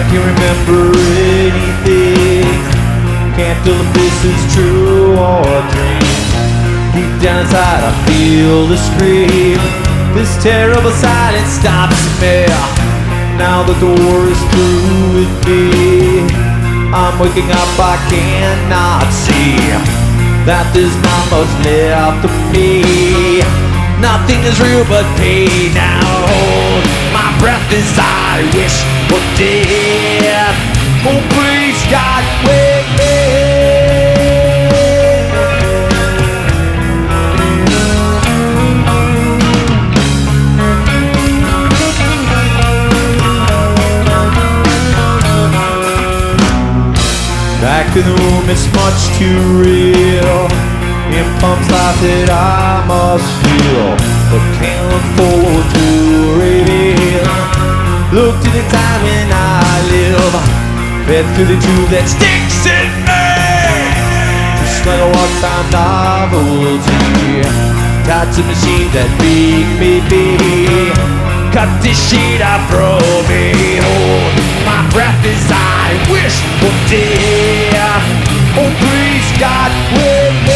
I can remember anything. Can't tell if this is true or a dream. Deep down inside, I feel the scream. This terrible silence stops me. Now the door is through with me. I'm waking up, I cannot see that there's not much left of me. Nothing is real but pain now. Breath as I wish for death. Oh, please, oh, God, wake me. Back in the room, it's much too real. It pumps life that I must feel, but can't forward to. Look to the time when I live, fed through the tube that sticks in me. Just like a wartime novelty, tied to machines that make me be. Cut this sheet I hold my breath as I wish oh for death. Oh, please, God, with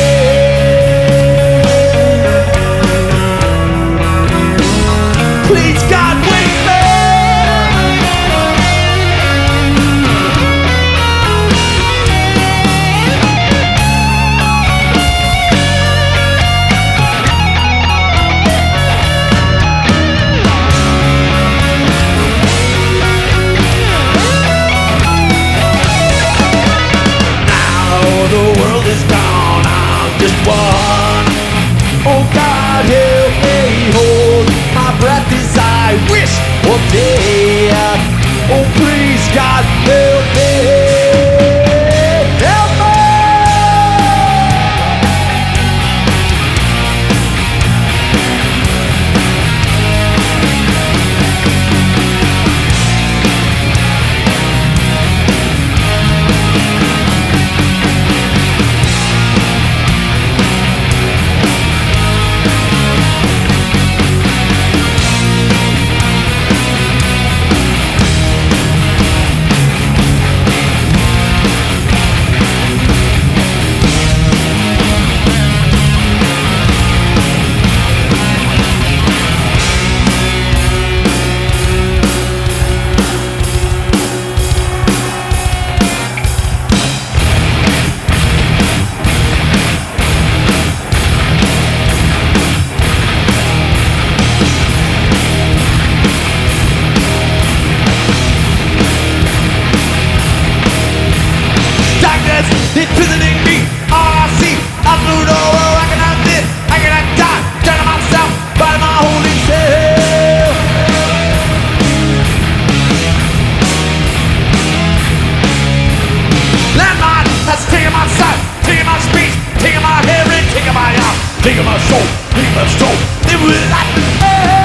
imprisoning me. All I the world. I cannot live, I cannot die. Turning myself by my holy self. Landmine has taken my sight, taken my speech, taken my hearing, taken my eye, taken my soul, taken my soul. It will not be